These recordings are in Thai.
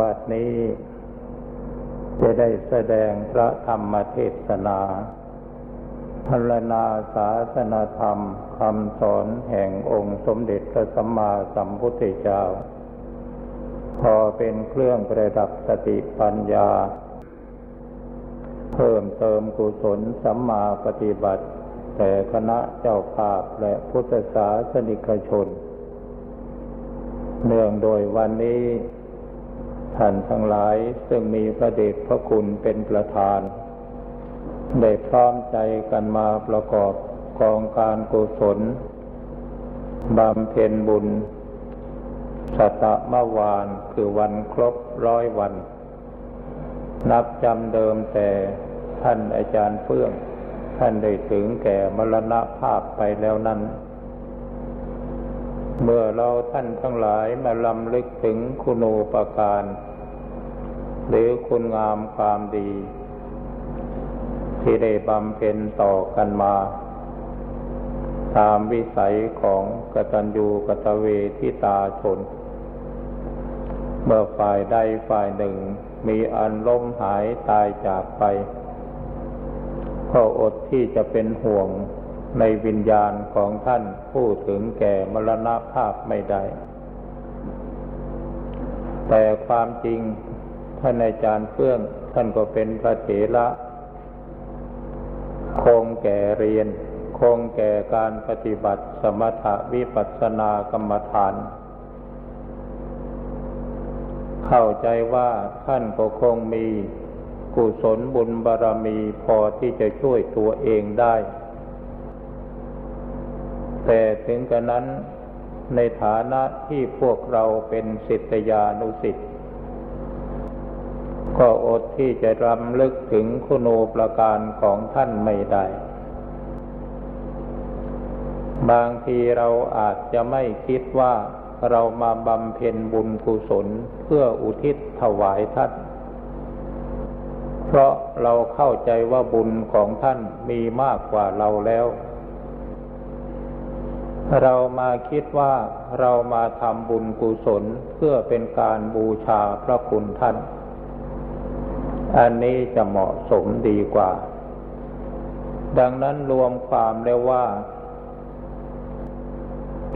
บัดนี้ จะได้แสดงพระธรรมเทศนาพรณนาศาสนธรรมคำสอนแห่งองค์สมเด็จพระสัมมาสัมพุทธเจ้า พอเป็นเครื่องประดับสติปัญญา เพิ่มเติมกุศลสัมมาปฏิบัติ แต่คณะเจ้าภาพและพุทธศาสนิกชน เนื่องโดยวันนี้ ท่านทั้งหลายซึ่งมีพระเดชพระคุณเป็นประธาน ได้พร้อมใจกันมาประกอบกองการกุศลบำเพ็ญบุญสัตมวานคือวันครบร้อยวัน นับจำเดิมแต่ท่านอาจารย์เฟื่อง ท่านได้ถึงแก่มรณภาพไปแล้วนั้น เมื่อเราท่านทั้งหลายมาลำลึกถึงคุณูปการ หรือคุณงามความดี ที่ได้บำเพ็ญต่อกันมา ตามวิสัยของกตัญญูกตเวทิตาชน เมื่อฝ่ายใดฝ่ายหนึ่งมีอันล้มหายตายจากไป ก็อดที่จะเป็นห่วง ในวิญญาณของท่านผู้ถึงแก่มรณภาพไม่ได้ แต่ความจริงท่านอาจารย์เฟื่องท่านก็เป็นพระเถระคงแก่เรียน คงแก่การปฏิบัติสมถวิปัสสนากรรมฐาน เข้าใจว่าท่านก็คงมีกุศลบุญบารรมีพอที่จะช่วยตัวเองได้ แต่ถึงกระนั้นในฐานะที่พวกเราเป็นสิทธยานุสิทธิ์ก็อดที่จะรำลึกถึงคุณูประการของท่านไม่ได้ บางทีเราอาจจะไม่คิดว่าเรามาบำเพ็ญบุญกุศลเพื่ออุทิศถวายท่าน เพราะเราเข้าใจว่าบุญของท่านมีมากกว่าเราแล้ว เรามาคิดว่าเรามาทำบุญกุศลเพื่อเป็นการบูชาพระคุณท่าน อันนี้จะเหมาะสมดีกว่า ดังนั้นรวมความแล้วว่า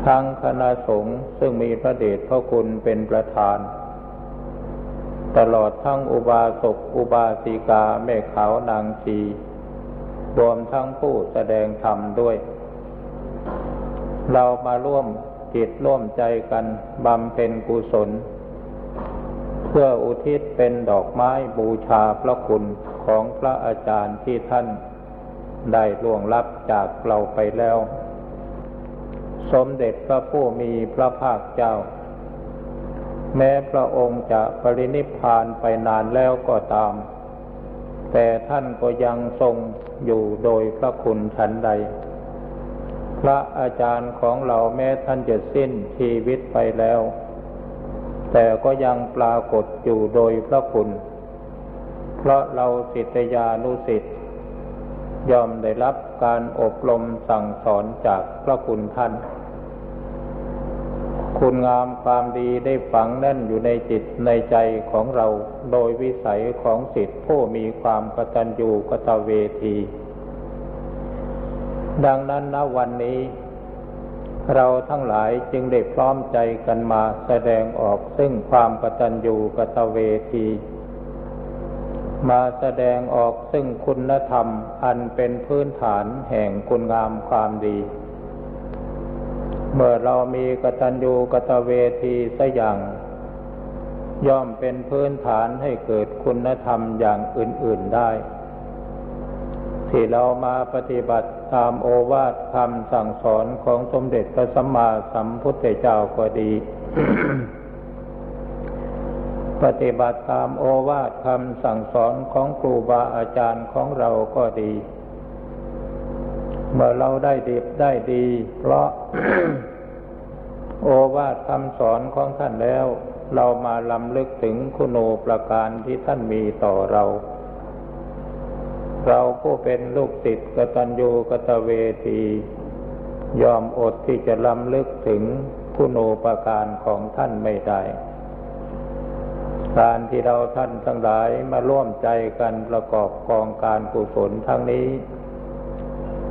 ทั้งคณะสงฆ์ซึ่งมีพระเดชพระคุณเป็นประธาน ตลอดทั้งอุบาสกอุบาสิกาแม่ขาวนางชีรวมทั้งผู้แสดงธรรมด้วย เรามาร่วมจิตร่วมใจกันบำเพ็ญกุศล เพื่ออุทิศเป็นดอกไม้บูชาพระคุณของพระอาจารย์ที่ท่านได้ล่วงลับจากเราไปแล้ว สมเด็จพระผู้มีพระภาคเจ้า แม้พระองค์จะปรินิพพานไปนานแล้วก็ตาม แต่ท่านก็ยังทรงอยู่โดยพระคุณฉันใด ระอาจารย์ของเราแม้ท่านจะสิ้นชีวิตไปแล้ว แต่ก็ยังปรากฏอยู่โดยพระคุณ เพราะเราสิทธยานุสิทธิ์ยอมได้รับการอบรมสั่งสอนจากพระคุณท่าน คุณงามความดีได้ฝังแน่นอยู่ในจิตในใจของเรา โดยวิสัยของสิทธิผู้มีความกตัญญูกตเวที ดังนั้นณวันนี้ เราทั้งหลายจึงได้พร้อมใจกันมาแสดงออกซึ่งความกตัญญูกตเวที มาแสดงออกซึ่งคุณธรรมอันเป็นพื้นฐานแห่งคุณงามความดี เมื่อเรามีกตัญญูกตเวทีสัอย่างย่อมเป็นพื้นฐานให้เกิดคุณธรรมอย่างอื่น ๆได้ ที่เรามาปฏิบัติตามโอวาทคำสั่งสอนของสมเด็จพระสัมมาสัมพุทธเจ้าก็ดี ปฏิบัติตามโอวาทคำสั่งสอนของครูบาอาจารย์ของเราก็ดี เมื่อเราได้ดีได้ดี เพราะ โอวาทคำสอนของท่านแล้ว เรามาลำลึกถึงคุณูประการที่ท่านมีต่อเรา เราผู้เป็นลูกติดกตัญญูกตเวที ยอมอดที่จะล้ำลึกถึงคุณูปการของท่านไม่ได้ การที่เราท่านทั้งหลายมาร่วมใจกันประกอบกองการกุศลทั้งนี้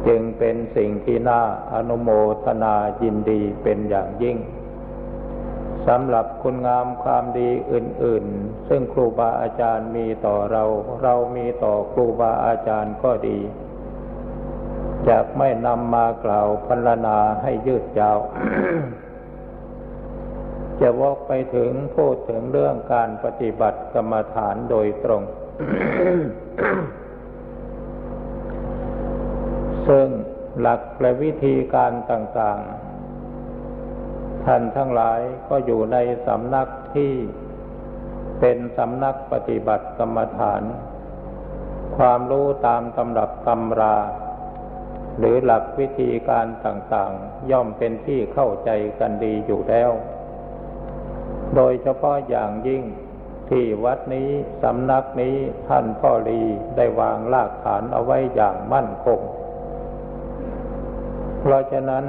จึงเป็นสิ่งที่น่าอนุโมทนายินดีเป็นอย่างยิ่ง สำหรับคุณงามความดีอื่น ๆ ซึ่งครูบาอาจารย์มีต่อเรา เรามีต่อครูบาอาจารย์ก็ดีจะไม่นำมากล่าวพรรณนาให้ยืดยาว จะวอกไปถึงพูดถึงเรื่องการปฏิบัติกรรมฐานโดยตรง ซึ่งหลักและวิธีการต่างๆ ท่านทั้งหลายก็อยู่ในสำนักที่เป็นสำนักปฏิบัติกรรมฐาน ความรู้ตามตำรับตำรา หรือหลักวิธีการต่างๆ ย่อมเป็นที่เข้าใจกันดีอยู่แล้ว โดยเฉพาะอย่างยิ่งที่วัดนี้สำนักนี้ท่านพ่อรีได้วางรากฐานเอาไว้อย่างมั่นคง เพราะฉะนั้น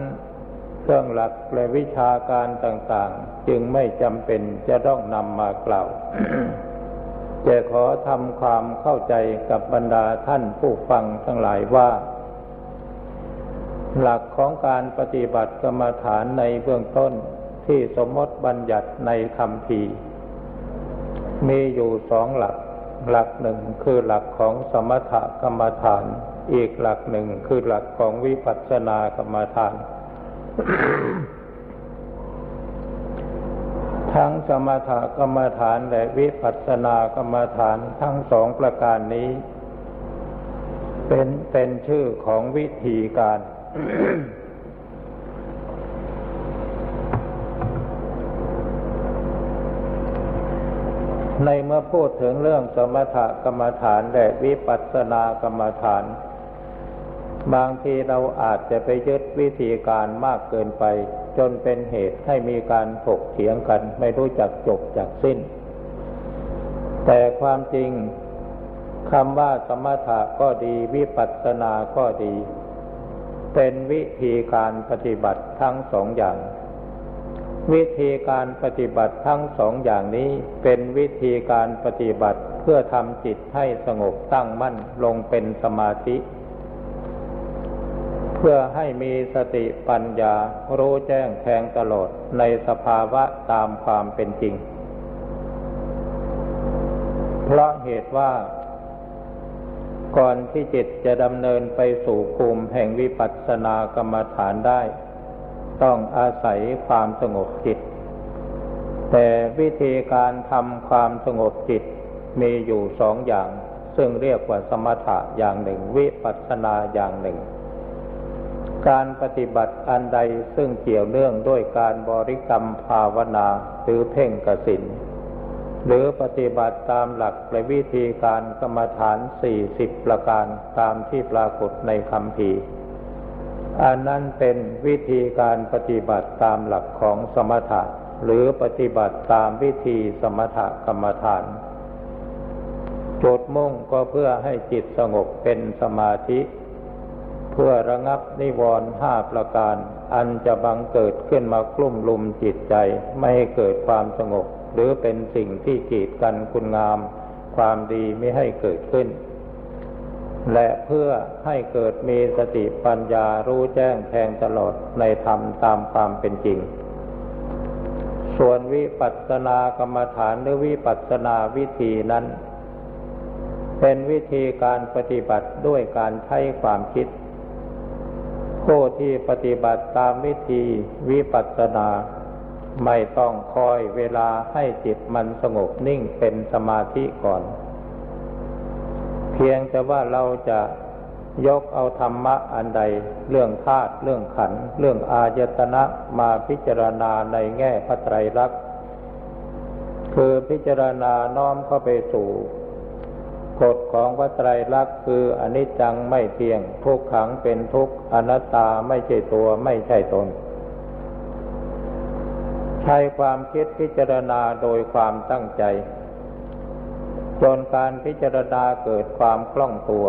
เครื่องหลักและวิชาการต่างๆ จึงไม่จำเป็นจะต้องนำมากล่าวจะขอทำความเข้าใจกับบรรดาท่านผู้ฟังทั้งหลายว่า หลักของการปฏิบัติกรรมฐานในเบื้องต้นที่สมมติบัญญัติในคำพีมีอยู่สองหลัก หลักหนึ่งคือหลักของสมถกรรมฐาน อีกหลักหนึ่งคือหลักของวิปัสสนากรรมฐาน ทั้งสมถกรรมฐานและวิปัสสนากรรมฐานทั้งสองประการนี้ เป็นเป็นชื่อของวิธีการ ในเมื่อพูดถึงเรื่องสมถกรรมฐานและวิปัสสนากรรมฐาน บางทีเราอาจจะไปยึดวิธีการมากเกินไป จนเป็นเหตุให้มีการถกเถียงกัน ไม่รู้จักจบจากสิ้น แต่ความจริงคำว่าสมถะก็ดีวิปัสสนาก็ดี เป็นวิธีการปฏิบัติทั้งสองอย่าง วิธีการปฏิบัติทั้งสองอย่างนี้เป็นวิธีการปฏิบัติเพื่อทำจิตให้สงบตั้งมั่นลงเป็นสมาธิ เพื่อให้มีสติปัญญารู้แจ้งแทงตลอดในสภาวะตามความเป็นจริง เพราะเหตุว่า ก่อนที่จิตจะดำเนินไปสู่ภูมิแห่งวิปัสสนากรรมฐานได้ ต้องอาศัยความสงบจิต แต่วิธีการทำความสงบจิตมีอยู่สองอย่าง ซึ่งเรียกว่าสมถะอย่างหนึ่ง วิปัสสนาอย่างหนึ่ง การปฏิบัติอันใดซึ่งเกี่ยวเนื่องด้วยการบริกรรมภาวนาหรือเพ่งกสินหรือปฏิบัติตามหลักและวิธีการกรรมฐานสี่สิบประการตามที่ปรากฏในคำพีอันนั้นเป็นวิธีการปฏิบัติตามหลักของสมถะ หรือปฏิบัติตามวิธีสมถกรรมฐานจุดมุ่งก็เพื่อให้จิตสงบเป็นสมาธิ เพื่อระงับนิวรณ์ห้าประการ อันจะบังเกิดขึ้นมากลุ่มลุมจิตใจ ไม่ให้เกิดความสงบ หรือเป็นสิ่งที่กีดกันคุณงาม ความดีไม่ให้เกิดขึ้น และเพื่อให้เกิดมีสติปัญญารู้แจ้งแทงตลอดในธรรมตามความเป็นจริง ส่วนวิปัสสนากรรมฐานหรือวิปัสสนาวิธีนั้น เป็นวิธีการปฏิบัติด้วยการใช้ความคิด ผู้ที่ปฏิบัติตามวิธีวิปัสสนา ไม่ต้องคอยเวลาให้จิตมันสงบนิ่งเป็นสมาธิก่อน เพียงแต่ว่าเราจะยกเอาธรรมะอันใด เรื่องธาตุเรื่องขันเรื่องอายตนะมาพิจารณาในแง่พระไตรลักษณ์คือพิจารณาน้อมเข้าไปสู่ กฎของพระไตรลักษณ์คืออนิจจังไม่เที่ยง ทุกขังเป็นทุกข์อนัตตาไม่ใช่ตัวไม่ใช่ตน ใช้ความคิดพิจารณาโดยความตั้งใจ จนการพิจารณาเกิดความคล่องตัว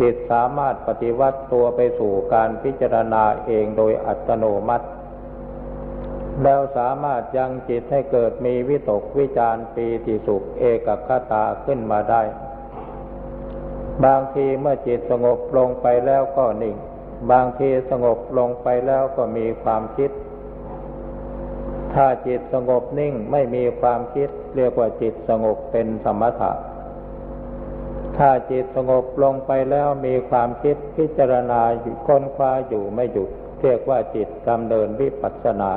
จิตสามารถปฏิวัติตัวไปสู่การพิจารณาเองโดยอัตโนมัติ แล้วสามารถยังจิตให้เกิดมีวิตกวิจารปีติสุขเอกคตาขึ้นมาได้ บางทีเมื่อจิตสงบลงไปแล้วก็นิ่ง บางทีสงบลงไปแล้วก็มีความคิด ถ้าจิตสงบนิ่งไม่มีความคิด เรียกว่าจิตสงบเป็นสมถะ ถ้าจิตสงบลงไปแล้วมีความคิดพิจารณาอยู่ค้นคว้าอยู่ไม่หยุด เรียกว่าจิตดำเนินวิปัสสนา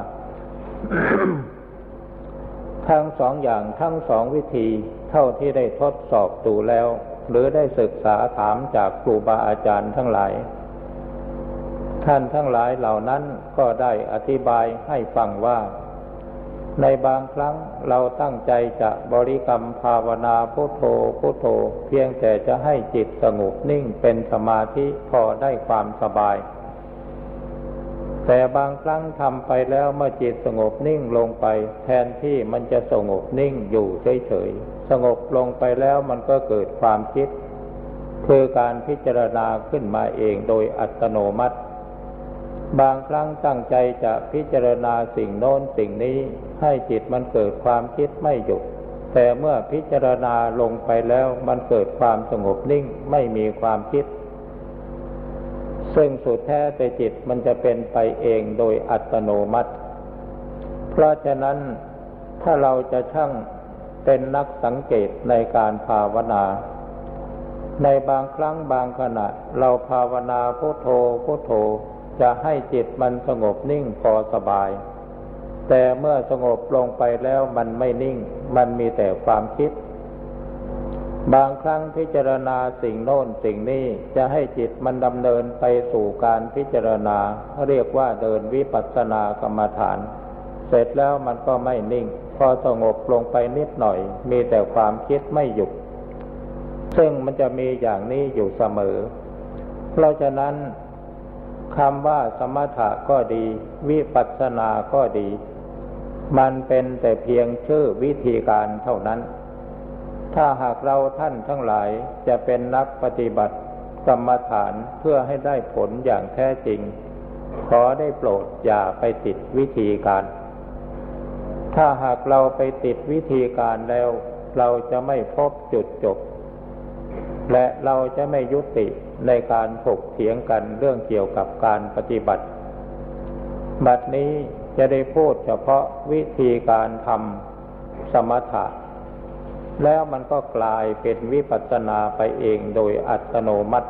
ทั้งสองอย่างทั้งสองวิธีเท่าที่ได้ทดสอบดูแล้ว หรือได้ศึกษาถามจากครูบาอาจารย์ทั้งหลาย ท่านทั้งหลายเหล่านั้นก็ได้อธิบายให้ฟังว่า ในบางครั้งเราตั้งใจจะบริกรรมภาวนาพุโทโธพุโทโธ เพียงแต่จะให้จิตสงบนิ่งเป็นสมาธิพอได้ความสบายแต่บางครั้งทำไปแล้วเมื่อจิตสงบนิ่งลงไป แทนที่มันจะสงบนิ่งอยู่เฉยๆ สงบลงไปแล้วมันก็เกิดความคิด คือการพิจารณาขึ้นมาเองโดยอัตโนมัติ บางครั้งตั้งใจจะพิจารณาสิ่งโน้นสิ่งนี้ให้จิตมันเกิดความคิดไม่หยุด แต่เมื่อพิจารณาลงไปแล้วมันเกิดความสงบนิ่งไม่มีความคิด ซึ่งสุดแท้แต่จิตมันจะเป็นไปเองโดยอัตโนมัติ เพราะฉะนั้นถ้าเราจะช่าง เป็นนักสังเกตในการภาวนา ในบางครั้งบางขณะ เราภาวนาพุโทโธพุโทโธจะให้จิตมันสงบนิ่งพอสบาย แต่เมื่อสงบลงไปแล้วมันไม่นิ่ง มันมีแต่ความคิด บางครั้งพิจารณาสิ่งโน้นสิ่งนี้จะให้จิตมันดำเนินไปสู่การพิจารณา เรียกว่าเดินวิปัสสนากรรมฐาน เสร็จแล้วมันก็ไม่นิ่ง พอสงบลงไปนิดหน่อย มีแต่ความคิดไม่หยุด ซึ่งมันจะมีอย่างนี้อยู่เสมอ เพราะฉะนั้นคำว่าสมถะก็ดี วิปัสสนาก็ดี มันเป็นแต่เพียงชื่อวิธีการเท่านั้น ถ้าหากเราท่านทั้งหลายจะเป็นนักปฏิบัติกรรมฐานเพื่อให้ได้ผลอย่างแท้จริง ขอได้โปรดอย่าไปติดวิธีการ ถ้าหากเราไปติดวิธีการแล้ว เราจะไม่พบจุดจบ และเราจะไม่ยุติในการถกเถียงกันเรื่องเกี่ยวกับการปฏิบัติ บัดนี้จะได้พูดเฉพาะวิธีการทำสมถะ แล้วมันก็กลายเป็นวิปัสสนาไปเองโดยอัตโนมัติ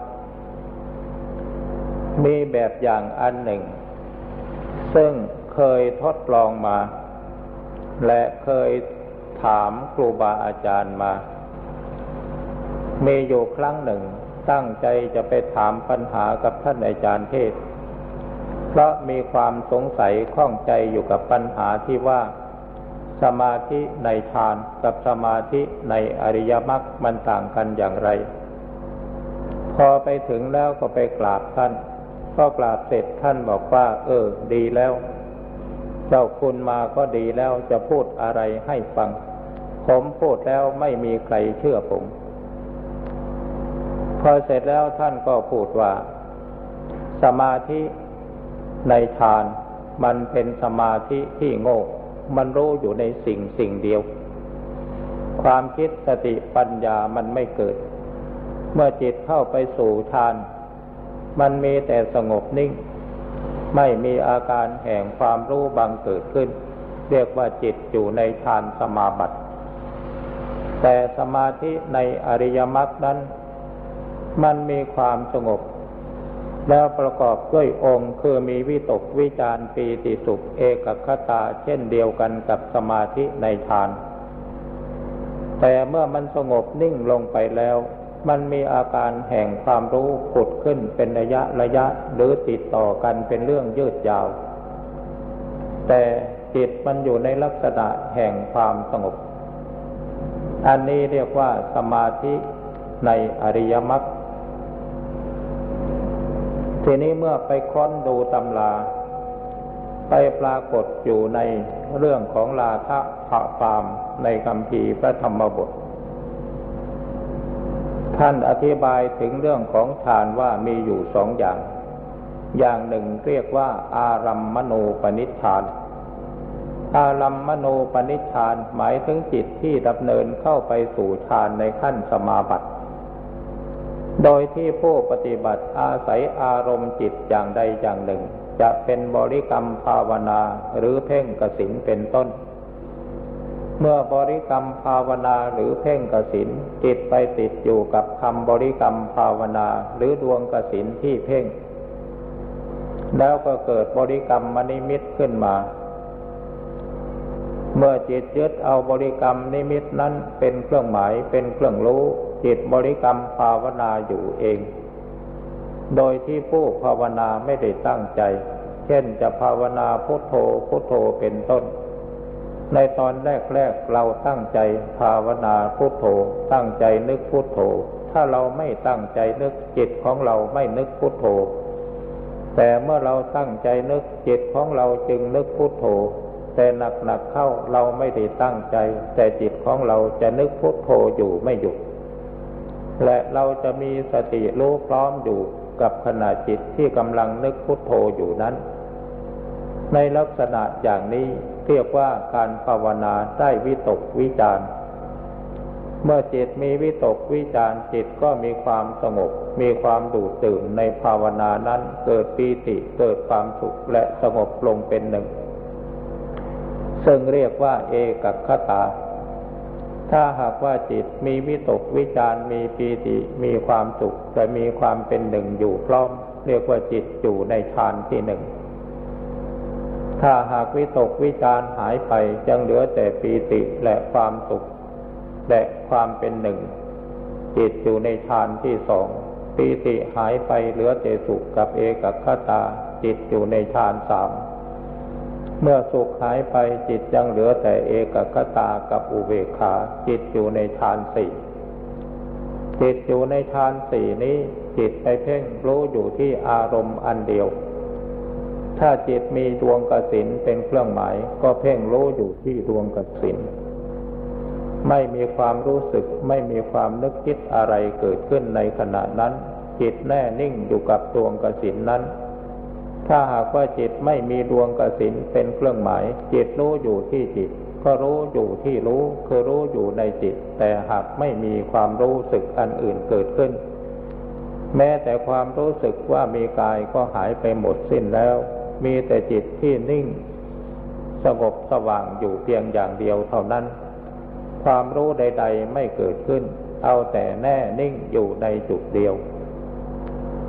มีแบบอย่างอันหนึ่ง ซึ่งเคยทดลองมา และเคยถามครูบาอาจารย์มามีอยู่ครั้งหนึ่งตั้งใจจะไปถามปัญหากับท่านอาจารย์เทศ เพราะมีความสงสัยข้องใจอยู่กับปัญหาที่ว่า สมาธิในฌานกับสมาธิในอริยมรรคมันต่างกันอย่างไร พอไปถึงแล้วก็ไปกราบท่าน ก็กราบเสร็จท่านบอกว่า เออ ดีแล้ว เจ้าคุณมาก็ดีแล้วจะพูดอะไรให้ฟัง ผมพูดแล้วไม่มีใครเชื่อผม พอเสร็จแล้วท่านก็พูดว่า สมาธิในฌานมันเป็นสมาธิที่โง่ มันรู้อยู่ในสิ่งสิ่งเดียว ความคิดสติปัญญามันไม่เกิด เมื่อจิตเข้าไปสู่ฌาน มันมีแต่สงบนิ่ง ไม่มีอาการแห่งความรู้บังเกิดขึ้น เรียกว่าจิตอยู่ในฌานสมาบัติ แต่สมาธิในอริยมรรคนั้น มันมีความสงบ แล้วประกอบด้วยองค์คือมีวิตกวิจารปีติสุขเอกคตาเช่นเดียวกันกับสมาธิในฌานแต่เมื่อมันสงบนิ่งลงไปแล้ว มันมีอาการแห่งความรู้ผุดขึ้นเป็นระยะระยะหรือติดต่อกันเป็นเรื่องยืดยาว แต่จิตมันอยู่ในลักษณะแห่งความสงบ อันนี้เรียกว่าสมาธิในอริยมรรคทีนี้เมื่อไปค้นดูตำราไปปรากฏอยู่ในเรื่องของลาทะพะฟามในคำพีพระธรรมบท ท่านอธิบายถึงเรื่องของฌานว่ามีอยู่สองอย่าง อย่างหนึ่งเรียกว่า อารัมมณูปนิชฌาน อารัมมโนปนิชฌานหมายถึงจิตที่ดำเนินเข้าไปสู่ฌานในขั้นสมาบัติ โดยที่ผู้ปฏิบัติอาศัยอารมณ์จิตอย่างใดอย่างหนึ่ง จะเป็นบริกรรมภาวนาหรือเพ่งกสินเป็นต้น เมื่อบริกรรมภาวนาหรือเพ่งกสินจิตไปติดอยู่กับคำบริกรรมภาวนาหรือดวงกสินที่เพ่ง แล้วก็เกิดบริกรรมมณิมิตขึ้นมา เมื่อจิตยึดเอาบริกรรมนิมิตนั้นเป็นเครื่องหมายเป็นเครื่องรู้ จิตบริกรรมภาวนาอยู่เอง โดยที่ผู้ภาวนาไม่ได้ตั้งใจ เช่นจะภาวนาพุทโธพุทโธเป็นต้น ในตอนแรกๆเราตั้งใจภาวนาพุทโธ ตั้งใจนึกพุทโธ ถ้าเราไม่ตั้งใจนึกจิตของเราไม่นึกพุทโธ แต่เมื่อเราตั้งใจนึกจิตของเราจึงนึกพุทโธ แต่หนักๆเข้าเราไม่ได้ตั้งใจ แต่จิตของเราจะนึกพุทโธอยู่ไม่หยุดและเราจะมีสติรู้พร้อมอยู่กับขณะจิตที่กำลังนึกพุทโธอยู่นั้น ในลักษณะอย่างนี้ เรียกว่าการภาวนาได้วิตกวิจารเมื่อจิตมีวิตกวิจารจิตก็มีความสงบ มีความดูดตื่นในภาวนานั้นเกิดปีติเกิดความสุขและสงบลงเป็นหนึ่ง ซึ่งเรียกว่าเอกคตา ถ้าหากว่าจิตมีวิตกวิจารมีปีติมีความสุขแต่มีความเป็นหนึ่งอยู่พร้อม เรียกว่าจิตอยู่ในฌานที่หนึ่ง ถ้าหากวิตกวิจารหายไปยังเหลือแต่ปีติและความสุข และความเป็นหนึ่ง จิตอยู่ในฌานที่สองปีติหายไปเหลือแต่สุขกับเอกคตา จิตอยู่ในฌานสามเมื่อสุขหายไปจิตยังเหลือแต่เอกคตากับอุเบกขา จิตอยู่ในฌานสี่จิตอยู่ในฌานสี่นี้ จิตไปเพ่งรู้อยู่ที่อารมณ์อันเดียว ถ้าจิตมีดวงกสินเป็นเครื่องหมาย ก็เพ่งรู้อยู่ที่ดวงกสินไม่มีความรู้สึกไม่มีความนึกคิดอะไรเกิดขึ้นในขณะนั้น จิตแน่นิ่งอยู่กับดวงกสินนั้น ถ้าหากว่าจิตไม่มีดวงกสินเป็นเครื่องหมาย จิตรู้อยู่ที่จิต ก็รู้อยู่ที่รู้คือรู้อยู่ในจิต แต่หากไม่มีความรู้สึกอันอื่นเกิดขึ้น แม้แต่ความรู้สึกว่ามีกายก็หายไปหมดสิ้นแล้ว มีแต่จิตที่นิ่ง สงบสว่างอยู่เพียงอย่างเดียวเท่านั้น ความรู้ใด ๆไม่เกิดขึ้น เอาแต่แน่นิ่งอยู่ในจุดเดียว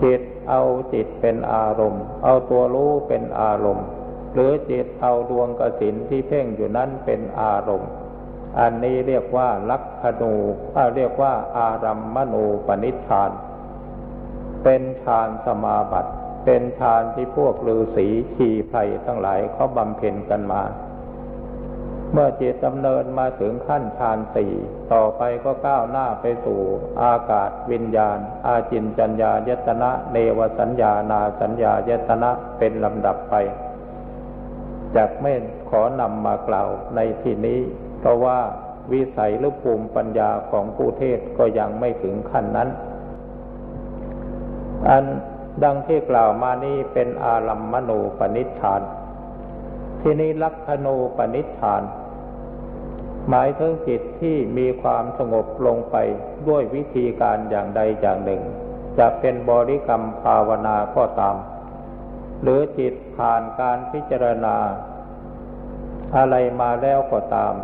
จิตเอาจิตเป็นอารมณ์ เอาตัวรู้เป็นอารมณ์ หรือจิตเอาดวงกสินที่เพ่งอยู่นั้นเป็นอารมณ์ อันนี้เรียกว่าลักขณูเรียกว่าอารัมมณูปนิชฌาน เป็นฌานสมาบัติ เป็นฌานที่พวกฤาษีชีไพรทั้งหลายเขาบำเพ็ญกันมา เมื่อจิตดำเนินมาถึงขั้นฌานสี่ต่อไปก็ก้าวหน้าไปสู่อากาศวิญญาณ อาจินจัญญายตนะ เนวสัญญานาสัญญายตนะเป็นลำดับไป จากไม่ขอนำมากล่าวในที่นี้ เพราะว่าวิสัยหรือภูมิปัญญาของผู้เทศก็ยังไม่ถึงขั้นนั้น อัน ดังที่กล่าวมานี้เป็นอารัมมณูปนิชฌาน ที่นี้ลักขณูปนิชฌาน หมายถึงจิตที่มีความสงบลงไปด้วยวิธีการอย่างใดอย่างหนึ่ง จะเป็นบริกรรมภาวนาก็ตาม หรือจิตผ่านการพิจารณา อะไรมาแล้วก็ตาม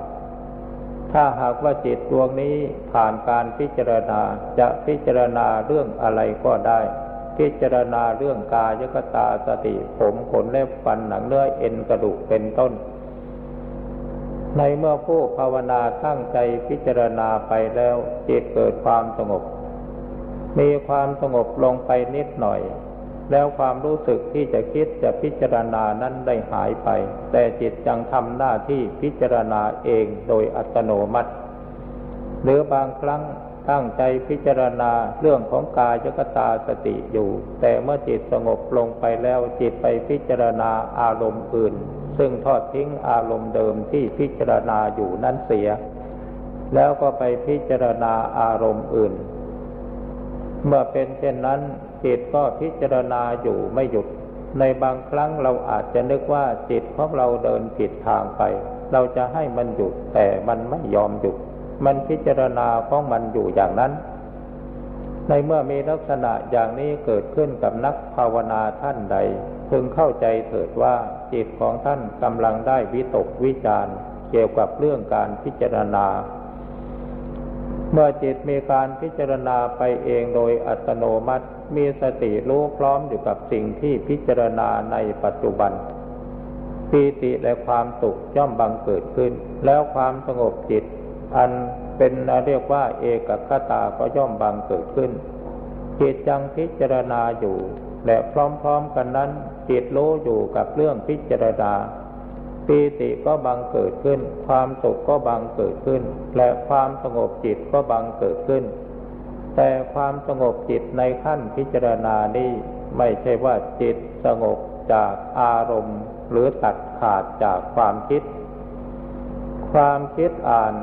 ถ้าหากว่าจิตดวงนี้ผ่านการพิจารณาจะพิจารณาเรื่องอะไรก็ได้ พิจารณาเรื่องกายกตาสติผมขนเล็บฟันหนังเนื้อเอ็นกระดูกเป็นต้น ในเมื่อผู้ภาวนาตั้งใจพิจารณาไปแล้วจิตเกิดความสงบ มีความสงบลงไปนิดหน่อย แล้วความรู้สึกที่จะคิดจะพิจารณานั้นได้หายไป แต่จิตยังทำหน้าที่พิจารณาเองโดยอัตโนมัติ หรือบางครั้ง ตั้งใจพิจารณาเรื่องของกายกตาสติอยู่ แต่เมื่อจิตสงบลงไปแล้วจิตไปพิจารณาอารมณ์อื่น ซึ่งทอดทิ้งอารมณ์เดิมที่พิจารณาอยู่นั้นเสีย แล้วก็ไปพิจารณาอารมณ์อื่น เมื่อเป็นเช่นนั้นจิตก็พิจารณาอยู่ไม่หยุด ในบางครั้งเราอาจจะนึกว่าจิตของเราเดินผิดทางไป เราจะให้มันหยุดแต่มันไม่ยอมหยุด มันพิจารณาของมันอยู่อย่างนั้น ในเมื่อมีลักษณะอย่างนี้เกิดขึ้นกับนักภาวนาท่านใด พึงเข้าใจเถิดว่าจิตของท่านกำลังได้วิตกวิจารเกี่ยวกับเรื่องการพิจารณา เมื่อจิตมีการพิจารณาไปเองโดยอัตโนมัติ มีสติรู้พร้อมอยู่กับสิ่งที่พิจารณาในปัจจุบันปีติและความสุขย่อมบังเกิดขึ้น แล้วความสงบจิต อันเป็นเรียกว่า เอกคตาก็ย่อมบังเกิดขึ้น จิตจังพิจารณาอยู่ และพร้อมๆกันนั้น จิตรู้อยู่กับเรื่องพิจารณาปีติก็บังเกิดขึ้น ความสุขก็บังเกิดขึ้น และความสงบจิตก็บังเกิดขึ้น แต่ความสงบจิตในขั้นพิจารณานี้ไม่ใช่ว่าจิตสงบจากอารมณ์ หรือตัดขาดจากความคิด ความคิดอ่าน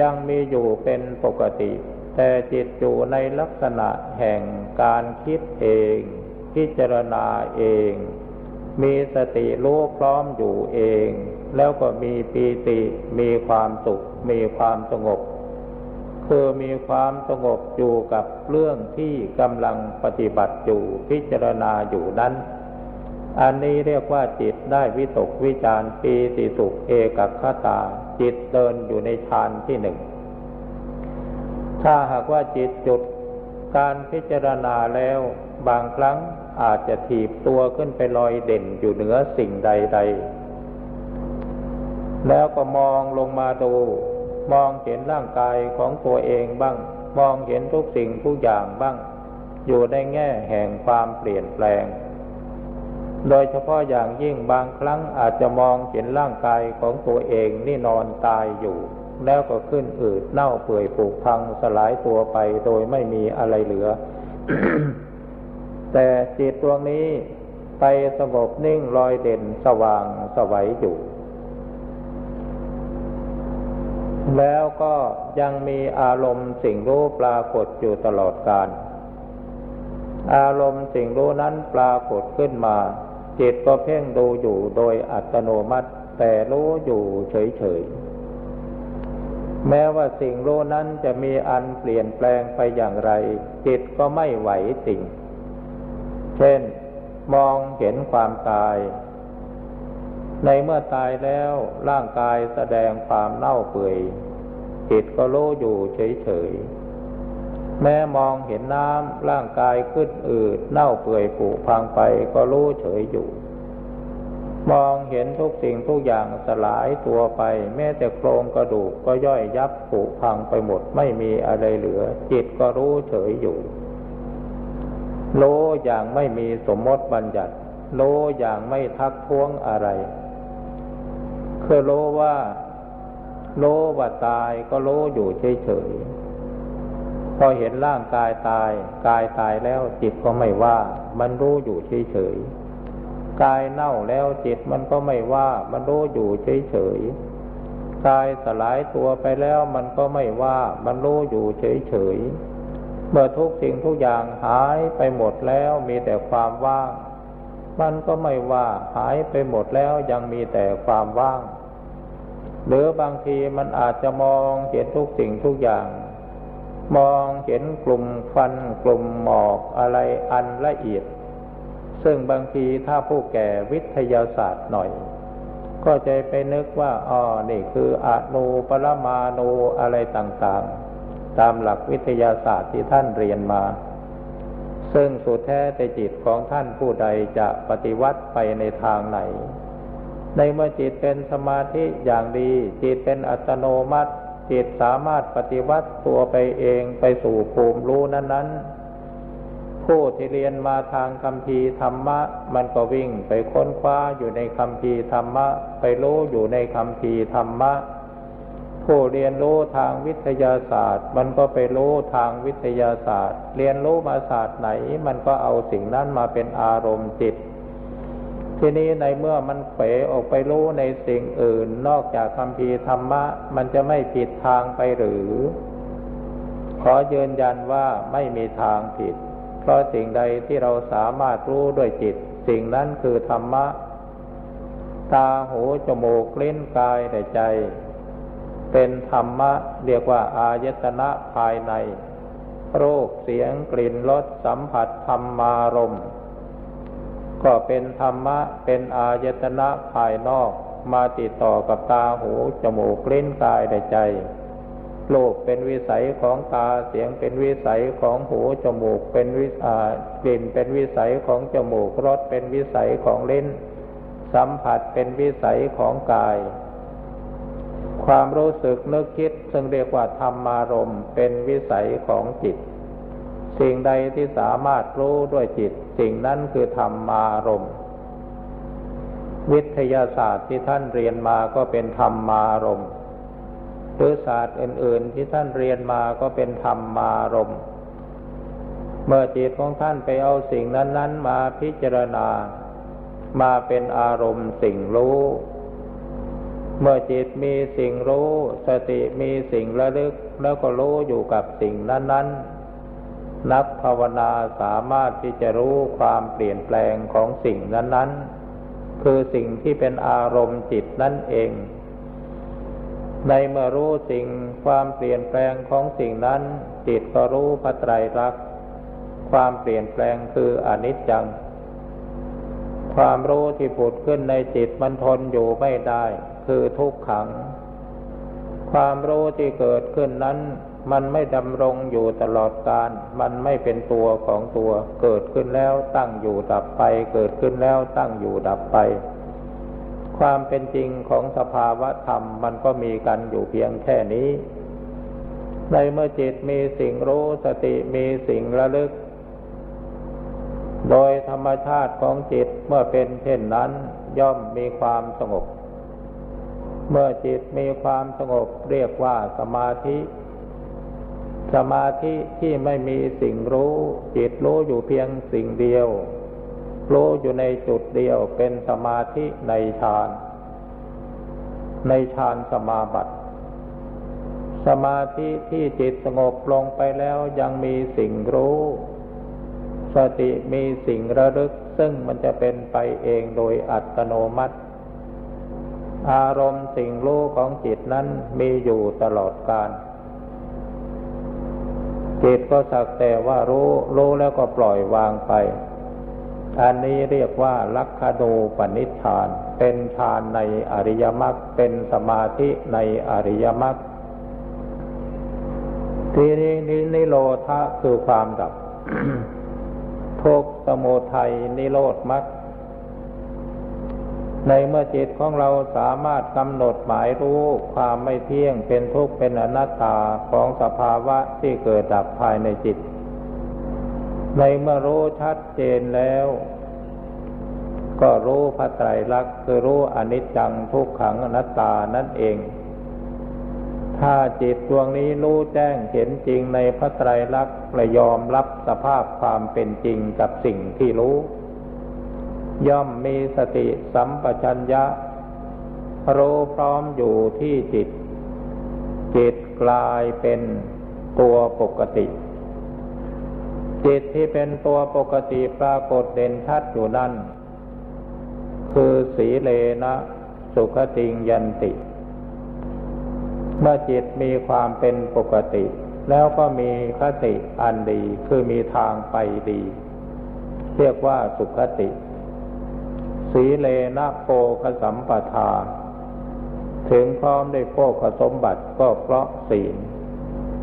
ยังมีอยู่เป็นปกติ แต่จิตอยู่ในลักษณะแห่งการคิดเอง พิจารณาเอง มีสติรู้พร้อมอยู่เอง แล้วก็มีปีติ มีความสุข มีความสงบ คือมีความสงบอยู่กับเรื่องที่กำลังปฏิบัติอยู่พิจารณาอยู่นั้นอันนี้เรียกว่าจิตได้วิตกวิจารปีติสุขเอกคตา จิตเดินอยู่ในฌานที่หนึ่ง ถ้าหากว่าจิตจุดการพิจารณาแล้วบางครั้งอาจจะถีบตัวขึ้นไปลอยเด่นอยู่เหนือสิ่งใด ๆ แล้วก็มองลงมาดู มองเห็นร่างกายของตัวเองบ้าง มองเห็นทุกสิ่งทุกอย่างบ้าง อยู่ในแง่แห่งความเปลี่ยนแปลง โดยเฉพาะอย่างยิ่งบางครั้งอาจจะมองเห็นร่างกายของตัวเองนี่นอนตายอยู่ แล้วก็ขึ้นอืดเน่าเปื่อยผุพังสลายตัวไปโดยไม่มีอะไรเหลือ แต่จิตดวงนี้ไปสงบนิ่งลอยเด่นสว่างสวัยอยู่ แล้วก็ยังมีอารมณ์สิ่งรู้ปรากฏอยู่ตลอดกาลอารมณ์สิ่งรู้นั้นปรากฏขึ้นมา จิตก็เพ่งดูอยู่โดยอัตโนมัติ แต่รู้อยู่เฉยๆ แม้ว่าสิ่งรู้นั้นจะมีอันเปลี่ยนแปลงไปอย่างไร จิตก็ไม่ไหวสิ่ง เช่น มองเห็นความตาย ในเมื่อตายแล้วร่างกายแสดงความเน่าเปื่อยจิตก็รู้อยู่เฉยๆ แม้มองเห็นน้ำร่างกายขึ้นอืด เน่าเปื่อยผุพังไปก็รู้เฉยอยู่ มองเห็นทุกสิ่งทุกอย่างสลายตัวไป แม้แต่โครงกระดูกก็ย่อยยับผุพังไปหมดไม่มีอะไรเหลือ จิตก็รู้เฉยอยู่รู้อย่างไม่มีสมมติบัญญัติรู้อย่างไม่ทักท้วงอะไร คือรู้ว่ารู้ว่าตายก็รู้อยู่เฉยๆ พอเห็นร่างกายตาย กายตายแล้วจิตก็ไม่ว่า มันรู้อยู่เฉยๆกายเน่าแล้วจิตมันก็ไม่ว่า มันรู้อยู่เฉยๆกายสลายตัวไปแล้วมันก็ไม่ว่า มันรู้อยู่เฉยๆเมื่อทุกสิ่งทุกอย่างหายไปหมดแล้วมีแต่ความว่าง มันก็ไม่ว่าหายไปหมดแล้วยังมีแต่ความว่าง หรือบางทีมันอาจจะมองเห็นทุกสิ่งทุกอย่าง มองเห็นกลุ่มควันกลุ่มหมอกอะไรอันละเอียด ซึ่งบางทีถ้าผู้แก่วิทยาศาสตร์หน่อย ก็จะไปนึกว่าอ๋อนี่คืออนูปรมาณูอะไรต่างๆ ตามหลักวิทยาศาสตร์ที่ท่านเรียนมา ซึ่งสุดแท้แต่จิตของท่านผู้ใดจะปฏิวัติไปในทางไหน ในเมื่อจิตเป็นสมาธิอย่างดี จิตเป็นอัตโนมัติ จิตสามารถปฏิวัติตัวไปเองไปสู่ภูมิรู้นั้น ๆ ผู้ที่เรียนมาทางคำพีธรรมะ มันก็วิ่งไปค้นคว้าอยู่ในคำพีธรรมะ ไปรู้อยู่ในคำพีธรรมะ ผู้เรียนรู้ทางวิทยาศาสตร์ มันก็ไปรู้ทางวิทยาศาสตร์ เรียนรู้มาศาสตร์ไหน มันก็เอาสิ่งนั้นมาเป็นอารมณ์จิต ทีนี้ในเมื่อมันเผออกไปรู้ในสิ่งอื่น นอกจากคำพีธรรมะ มันจะไม่ผิดทางไปหรือ ขอยืนยันว่าไม่มีทางผิด เพราะสิ่งใดที่เราสามารถรู้ด้วยจิต สิ่งนั้นคือธรรมะ ตาหูจมูกลิ้นกายและใจ เป็นธรรมะเรียกว่าอายตนะภายใน โรูปเสียงกลิ่นรสสัมผัสธรรมารม ก็เป็นธรรมะเป็นอายตนะภายนอกมาติดต่อกับตาหูจมูกลิ้นกายและใจรูปเป็นวิสัยของตาเสียงเป็นวิสัยของหูจมูกเป็นวิกลิ่นเป็นวิสัยของจมูกรสเป็นวิสัยของลิ้น สัมผัสเป็นวิสัยของกาย ความรู้สึกนึกคิดซึ่งเรียกว่าธรรมารมเป็นวิสัยของจิต สิ่งใดที่สามารถรู้ด้วยจิต สิ่งนั้นคือธรรมารมวิทยาศาสตร์ที่ท่านเรียนมาก็เป็นธรรมารมณ์หรือศาสตร์อื่น ๆ ที่ท่านเรียนมาก็เป็นธรรมารมเมื่อจิตของท่านไปเอาสิ่งนั้น ๆ มาพิจารณา มาเป็นอารมณ์สิ่งรู้ เมื่อจิตมีสิ่งรู้ สติมีสิ่งระลึกแล้วก็รู้อยู่กับสิ่งนั้น ๆ นักภาวนาสามารถที่จะรู้ความเปลี่ยนแปลงของสิ่งนั้น ๆ คือสิ่งที่เป็นอารมณ์จิตนั่นเอง ในเมื่อรู้สิ่งความเปลี่ยนแปลงของสิ่งนั้น จิตก็รู้พระไตรลักษณ์ความเปลี่ยนแปลงคืออนิจจัง ความรู้ที่ผุดขึ้นในจิตมันทนอยู่ไม่ได้ คือทุกขัง ความรู้ที่เกิดขึ้นนั้น มันไม่ดำรงอยู่ตลอดกาลมันไม่เป็นตัวของตัว เกิดขึ้นแล้วตั้งอยู่ดับไป เกิดขึ้นแล้วตั้งอยู่ดับไป ความเป็นจริงของสภาวะธรรมมันก็มีกันอยู่เพียงแค่นี้ ในเมื่อจิตมีสิ่งรู้สติมีสิ่งระลึก โดยธรรมชาติของจิตเมื่อเป็นเช่นนั้น ย่อมมีความสงบ เมื่อจิตมีความสงบเรียกว่าสมาธิ สมาธิที่ไม่มีสิ่งรู้ จิตรู้อยู่เพียงสิ่งเดียว รู้อยู่ในจุดเดียวเป็นสมาธิในฌาน ในฌานสมาบัติ สมาธิที่จิตสงบลงไปแล้วยังมีสิ่งรู้ สติมีสิ่งระลึกซึ่งมันจะเป็นไปเองโดยอัตโนมัติ อารมณ์สิ่งรู้ของจิตนั้นมีอยู่ตลอดกาล จิตก็สักแต่ว่ารู้รู้แล้วก็ปล่อยวางไป อันนี้เรียกว่าลักขณูปนิชาน เป็นฌานในอริยมรรคเป็นสมาธิในอริยมรรคทีนี้นิโรธะคือความดับทุกสมุทัยนิโรธมรรค ในเมื่อจิตของเราสามารถกำหนดหมายรู้ความไม่เที่ยงเป็นทุกข์เป็นอนัตตาของสภาวะที่เกิดดับภายในจิต ในเมื่อรู้ชัดเจนแล้ว ก็รู้พระไตรลักษณ์คือรู้อนิจจังทุกขังอนัตตานั่นเอง ถ้าจิตดวงนี้รู้แจ้งเห็นจริงในพระไตรลักษณ์และยอมรับสภาพความเป็นจริงกับสิ่งที่รู้ ย่อมมีสติสัมปชัญญะรู้พร้อมอยู่ที่จิต จิตกลายเป็นตัวปกติ จิตที่เป็นตัวปกติปรากฏเด่นชัดอยู่นั่น คือสีเลนะสุขติงยันติ เมื่อจิตมีความเป็นปกติ แล้วก็มีคติอันดี คือมีทางไปดี เรียกว่าสุขติ สีเลนะโพคสัมปทา ถึงพร้อมได้โภคสมบัติก็เพราะศีล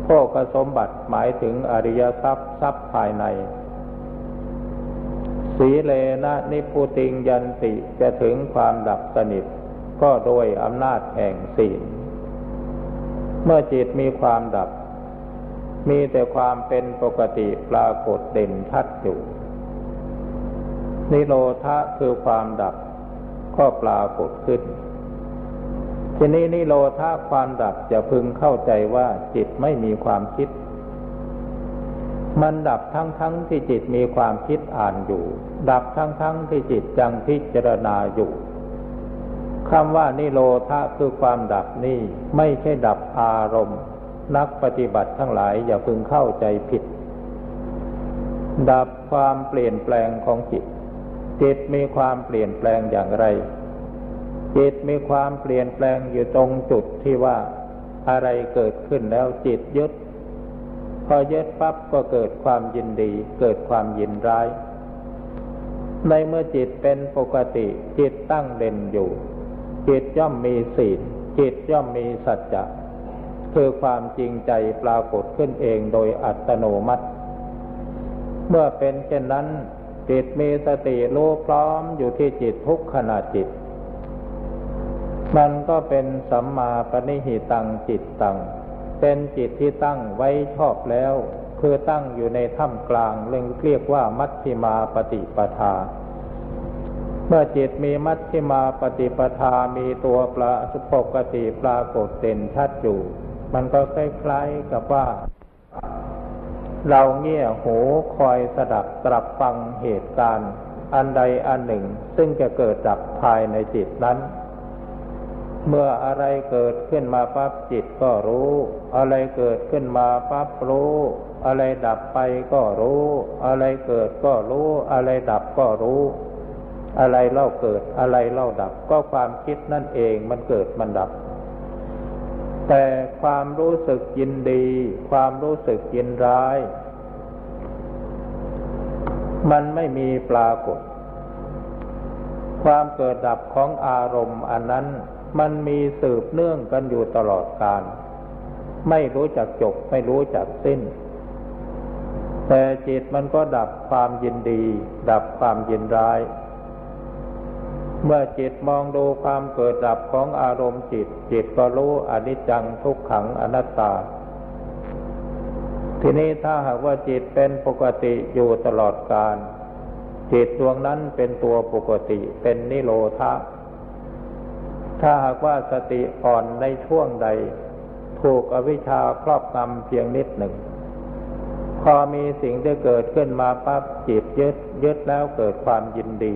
โภคสมบัติหมายถึงอริยทรัพย์ทรัพย์ภายใน สีเลนะนิพุติงยันติจะถึงความดับสนิท ก็โดยอำนาจแห่งศีล เมื่อจิตมีความดับ มีแต่ความเป็นปกติปรากฏเด่นชัดอยู่ นิโรธะคือความดับก็ปรากฏขึ้น ทีนี้นิโรธาความดับจะพึงเข้าใจว่าจิตไม่มีความคิด มันดับทั้งทั้งที่จิตมีความคิดอ่านอยู่ ดับทั้งทั้งที่จิตจังพิจารณาอยู่คำว่านิโรธาคือความดับนี่ไม่ใช่ดับอารมณ์ นักปฏิบัติทั้งหลายอย่าพึงเข้าใจผิด ดับความเปลี่ยนแปลงของจิต จิตมีความเปลี่ยนแปลงอย่างไร จิตมีความเปลี่ยนแปลงอยู่ตรงจุดที่ว่าอะไรเกิดขึ้นแล้วจิตยึด พอยึดปั๊บก็เกิดความยินดี เกิดความยินร้าย ในเมื่อจิตเป็นปกติ จิตตั้งเด่นอยู่ จิตย่อมมีศีลจิตย่อมมีสัจจะคือความจริงใจปรากฏขึ้นเองโดยอัตโนมัติ เมื่อเป็นเช่นนั้น จิตมีสติรู้พร้อมอยู่ที่จิตทุกขณะจิต มันก็เป็นสัมมาปณิหิตังจิตตัง เป็นจิตที่ตั้งไว้ชอบแล้ว คือตั้งอยู่ในถ้ำกลางเรียกว่ามัชฌิมาปฏิปทา เมื่อจิตมีมัชฌิมาปฏิปทามีตัวปลาสุปกติปรากฏเด่นชัดอยู่ มันก็คล้ายๆกับว่า เราเงี่ยหูคอยสดับตรับฟังเหตุการณ์ อันใดอันหนึ่ง ซึ่งจะเกิดดับภายในจิตนั้น เมื่ออะไรเกิดขึ้นมาปั๊บจิตก็รู้ อะไรเกิดขึ้นมาปั๊บรู้ อะไรดับไปก็รู้ อะไรเกิดก็รู้ อะไรดับก็รู้ อะไรเล่าเกิดอะไรเล่าดับ ก็ความคิดนั่นเองมันเกิดมันดับ แต่ความรู้สึกยินดี ความรู้สึกยินร้าย มันไม่มีปรากฏ ความเกิดดับของอารมณ์อันนั้นมันมีสืบเนื่องกันอยู่ตลอดกาลไม่รู้จักจบไม่รู้จักสิ้น แต่จิตมันก็ดับความยินดี ดับความยินร้าย เมื่อจิตมองดูความเกิดดับของอารมณ์จิต จิตก็รู้อนิจจังทุกขังอนัตตา ทีนี้ถ้าหากว่าจิตเป็นปกติอยู่ตลอดกาลจิตดวงนั้นเป็นตัวปกติเป็นนิโรธาถ้าหากว่าสติอ่อนในช่วงใด ถูกอวิชชาครอบงำเพียงนิดหนึ่ง พอมีสิ่งที่เกิดขึ้นมาปั๊บจิตยึดยึดแล้วเกิดความยินดี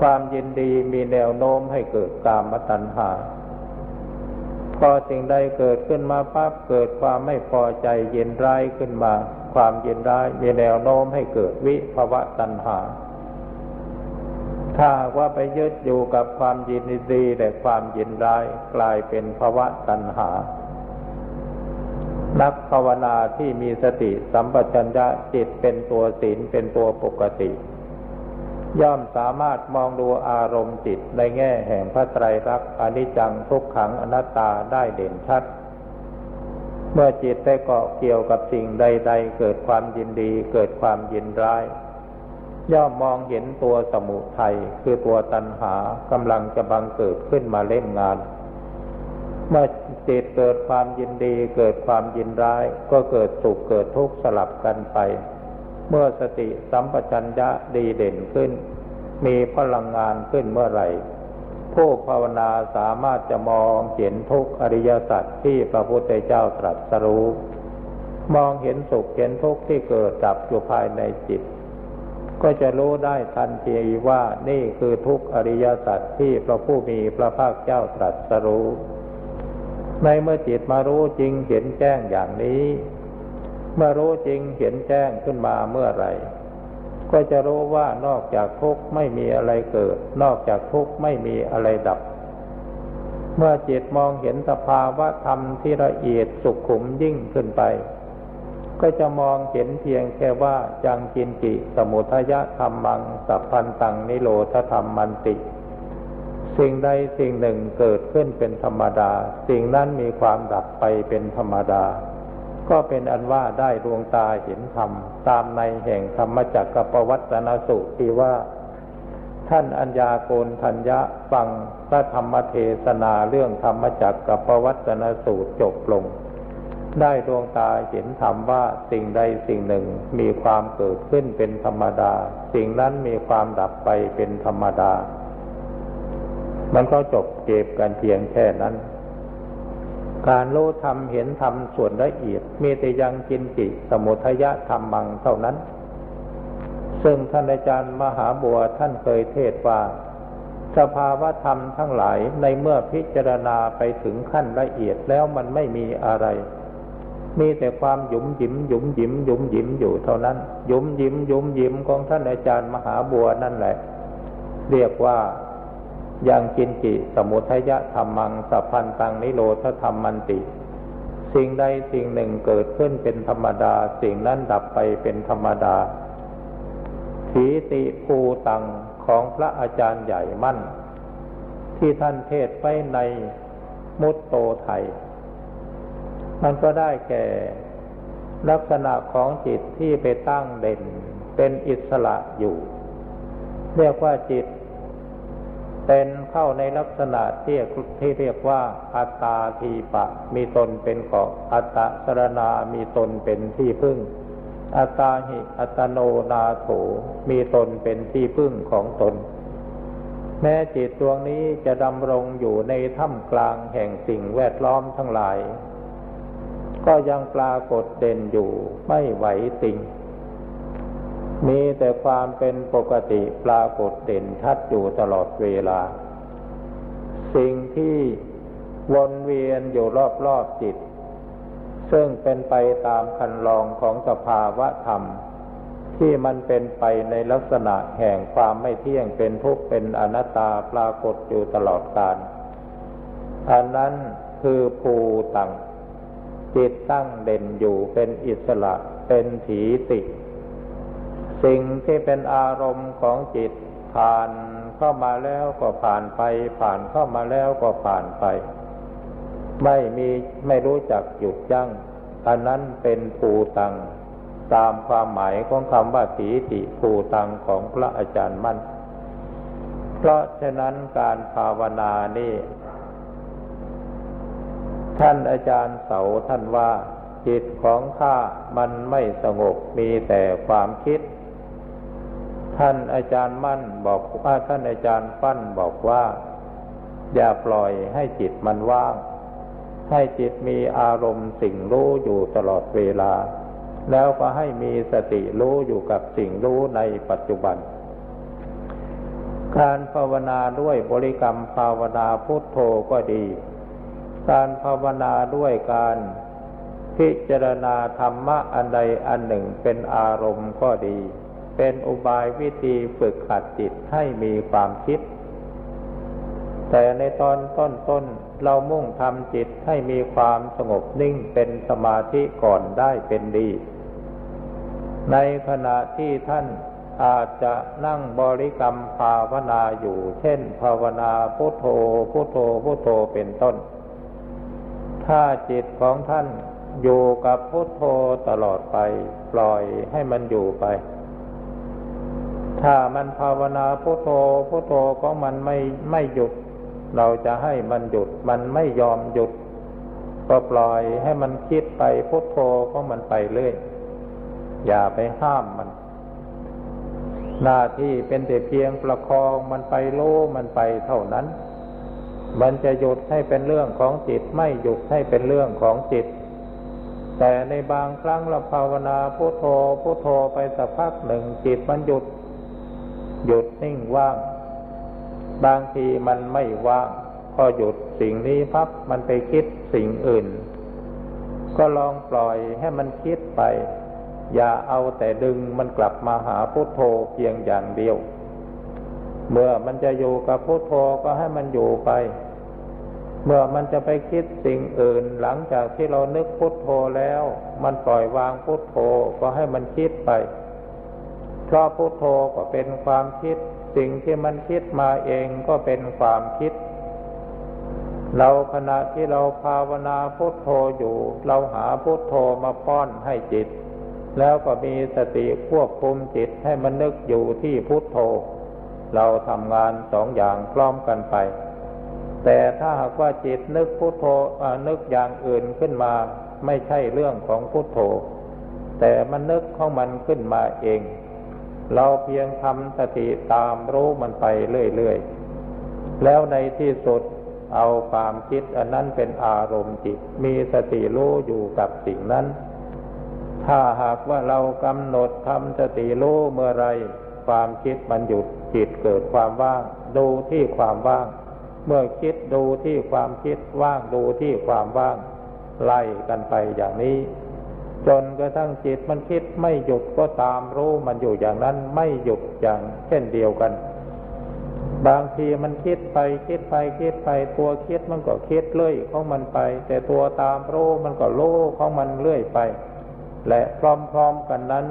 ความยินดีมีแนวโน้มให้เกิดกามตัณหา พอสิ่งใดเกิดขึ้นมาปั๊บเกิดความไม่พอใจเย็นร้ายขึ้นมา ความเย็นร้ายมีแนวโน้มให้เกิดวิภวะตัณหา ถ้าว่าไปยึดอยู่กับความยินดีแต่ความยินร้ายกลายเป็นภวะตัณหา นักภาวนาที่มีสติสัมปชัญญะจิตเป็นตัวศีลเป็นตัวปกติ ย่อมสามารถมองดูอารมณ์จิตในแง่แห่งพระไตรลักษณ์อนิจจังทุกขังอนัตตาได้เด่นชัด เมื่อจิตได้เกาะเกี่ยวกับสิ่งใด ๆ เกิดความยินดีเกิดความยินร้าย ย่อมมองเห็นตัวสมุทัยคือตัวตัณหากำลังจะบังเกิดขึ้นมาเล่นงาน เมื่อจิตเกิดความยินดีเกิดความยินร้าย ก็เกิดสุขเกิดทุกข์สลับกันไป เมื่อสติสัมปชัญญะดีเด่นขึ้น มีพลังงานขึ้นเมื่อไหร่ ผู้ภาวนาสามารถจะมองเห็นทุกอริยสัจที่พระพุทธเจ้าตรัสรู้ มองเห็นสุขเห็นทุกข์ที่เกิดดับอยู่ภายในจิต ก็จะรู้ได้ทันทีว่านี่คือทุกอริยสัจที่พระผู้มีพระภาคเจ้าตรัสรู้ในเมื่อจิตมารู้จริงเห็นแจ้งอย่างนี้ มื่อรู้จริงเห็นแจ้งขึ้นมาเมื่อไรก็จะรู้ว่านอกจากทุกข์ไม่มีอะไรเกิด นอกจากทุกข์ไม่มีอะไรดับ เมื่อจิตมองเห็นสภาวะธรรมที่ละเอียดสุขุมยิ่งขึ้นไป ก็จะมองเห็นเพียงแค่ว่าจังกินกิ สมุทยะธรรมัง สัพพันตังนิโรธธรรมมันติ สิ่งใดสิ่งหนึ่งเกิดขึ้นเป็นธรรมดา สิ่งนั้นมีความดับไปเป็นธรรมดา ก็เป็นอันว่าได้ดวงตาเห็นธรรม ตามในแห่งธรรมจักรปวัตนสุที่ว่า ท่านอัญญาโกนทัญญะฟังพระธรรมเทศนาเรื่องธรรมจักรปวัตนสูตรจบลง ได้ดวงตาเห็นธรรมว่าสิ่งใดสิ่งหนึ่งมีความเกิดขึ้นเป็นธรรมดา สิ่งนั้นมีความดับไปเป็นธรรมดา มันก็จบเก็บกันเพียงแค่นั้น การรู้ธรรมเห็นธรรมส่วนละเอียดมีแต่ยังกินจิสมุทยะธรรมังเท่านั้น ซึ่งท่านอาจารย์มหาบัวท่านเคยเทศว่า สภาวะธรรมทั้งหลายในเมื่อพิจารณาไปถึงขั้นละเอียดแล้วมันไม่มีอะไร มีแต่ความหยุมหยิมหยุมหยิมหยุมหยิมอยู่เท่านั้น หยุมหยิมหยุมหยิมของท่านอาจารย์มหาบัวนั่นแหละ เรียกว่า ยังกินจิสมุทัยะธรรมังสัพพันตังนิโรธธรรมมันติ สิ่งใดสิ่งหนึ่งเกิดขึ้นเป็นธรรมดา สิ่งนั้นดับไปเป็นธรรมดา ถีติภูตังของพระอาจารย์ใหญ่มั่น ที่ท่านเทศไว้ในมุตโตไทย มันก็ได้แก่ ลักษณะของจิตที่ไปตั้งเด่น เป็นอิสระอยู่ เรียกว่าจิต เป็นเข้าในลักษณะที่ที่เรียกว่าอัตตาทีปะ มีตนเป็นเกาะอัตตะสรณามีตนเป็นที่พึ่ง อัตตาหิอัตโนนาโถมีตนเป็นที่พึ่งของตน แม้จิตดวงนี้จะดำรงอยู่ในถ้ำกลางแห่งสิ่งแวดล้อมทั้งหลาย ก็ยังปรากฏเด่นอยู่ไม่ไหวติง มีแต่ความเป็นปกติปรากฏเด่นชัดอยู่ตลอดเวลา สิ่งที่วนเวียนอยู่รอบๆจิต ซึ่งเป็นไปตามคันลองของสภาวะธรรม ที่มันเป็นไปในลักษณะแห่งความไม่เที่ยงเป็นทุกข์เป็นอนัตตาปรากฏอยู่ตลอดกาลอันนั้นคือภูตังจิตตั้งเด่นอยู่เป็นอิสระเป็นถีติ สิ่งที่เป็นอารมณ์ของจิตผ่านเข้ามาแล้วก็ผ่านไป ผ่านเข้ามาแล้วก็ผ่านไป ไม่มีไม่รู้จักหยุดยัง้งอันนั้นเป็นภูตัง ตามความหมายของคำว่าสีติภูตังของพระอาจารย์มั่น เพราะฉะนั้นการภาวนานี่ ท่านอาจารย์เสาท่านว่าจิตของข้ามันไม่สงบมีแต่ความคิด ท่านอาจารย์มั่นบอกว่าท่านอาจารย์ปั้นบอกว่า อย่าปล่อยให้จิตมันว่าง ให้จิตมีอารมณ์สิ่งรู้อยู่ตลอดเวลา แล้วก็ให้มีสติรู้อยู่กับสิ่งรู้ในปัจจุบัน การภาวนาด้วยบริกรรมภาวนาพุทโธก็ดี การภาวนาด้วยการพิจารณาธรรมะอันใดอันหนึ่งเป็นอารมณ์ก็ดี เป็นอุบายวิธีฝึกขัดจิตให้มีความคิด แต่ในตอนต้นต้นเรามุ่งทำจิตให้มีความสงบนิ่งเป็นสมาธิก่อนได้เป็นดี ในขณะที่ท่านอาจจะนั่งบริกรรมภาวนาอยู่ เช่น ภาวนาพุทโธพุทโธพุทโธเป็นต้น ถ้าจิตของท่านอยู่กับพุทโธตลอดไป ปล่อยให้มันอยู่ไป ถ้ามันภาวนาพุโทโธพุโทโธของมันไม่ไม่หยุด เราจะให้มันหยุด มันไม่ยอมหยุด ก็ปล่อยให้มันคิดไปพุโทโธของมันไปเรื่อยอย่าไปห้ามมัน หน้าที่เป็นแต่เพียงประคองมันไปโลมันไปเท่านั้น มันจะหยุดให้เป็นเรื่องของจิต ไม่หยุดให้เป็นเรื่องของจิต แต่ในบางครั้งเราภาวนาพุโทโธพุโทโธไปสักพักหนึ่งจิตมันหยุด หยุดนิ่งว่าง บางทีมันไม่ว่างพอหยุดสิ่งนี้พับมันไปคิดสิ่งอื่น ก็ลองปล่อยให้มันคิดไป อย่าเอาแต่ดึงมันกลับมาหาพุโทโธเพียงอย่างเดียว เมื่อมันจะอยู่กับพุโทโธก็ให้มันอยู่ไป เมื่อมันจะไปคิดสิ่งอื่น หลังจากที่เรานึกพุโทโธแล้ว มันปล่อยวางพุโทโธก็ให้มันคิดไป เพราะพุโทโธก็เป็นความคิด สิ่งที่มันคิดมาเองก็เป็นความคิด เราขณะที่เราภาวนาพุโทโธอยู่ เราหาพุโทโธมาป้อนให้จิต แล้วก็มีสติควบคุมจิตให้มันนึกอยู่ที่พุโทโธ เราทำงานสองอย่างพร้อมกันไป แต่ถ้าหากว่าจิตนึกพุโทโธนึกอย่างอื่นขึ้นมา ไม่ใช่เรื่องของพุโทโธ แต่มันนึกของมันขึ้นมาเอง เราเพียงทำสติตามรู้มันไปเรื่อยๆ แล้วในที่สุดเอาความคิดอันนั้นเป็นอารมณ์จิต มีสติรู้อยู่กับสิ่งนั้น ถ้าหากว่าเรากำหนดทำสติรู้เมื่อไร ความคิดมันหยุดจิตเกิดความว่าง ดูที่ความว่าง เมื่อคิดดูที่ความคิดว่างดูที่ความว่าง ไล่กันไปอย่างนี้ จนกระทั่งจิตมันคิดไม่หยุดก็ตามรู้มันอยู่อย่างนั้นไม่หยุดอย่างเช่นเดียวกัน บางทีมันคิดไปคิดไปคิดไปตัวคิดมันก็คิดเลื่อยของมันไป แต่ตัวตามรู้มันก็รู้ของมันเลื่อยไป และพร้อมๆกันนั้น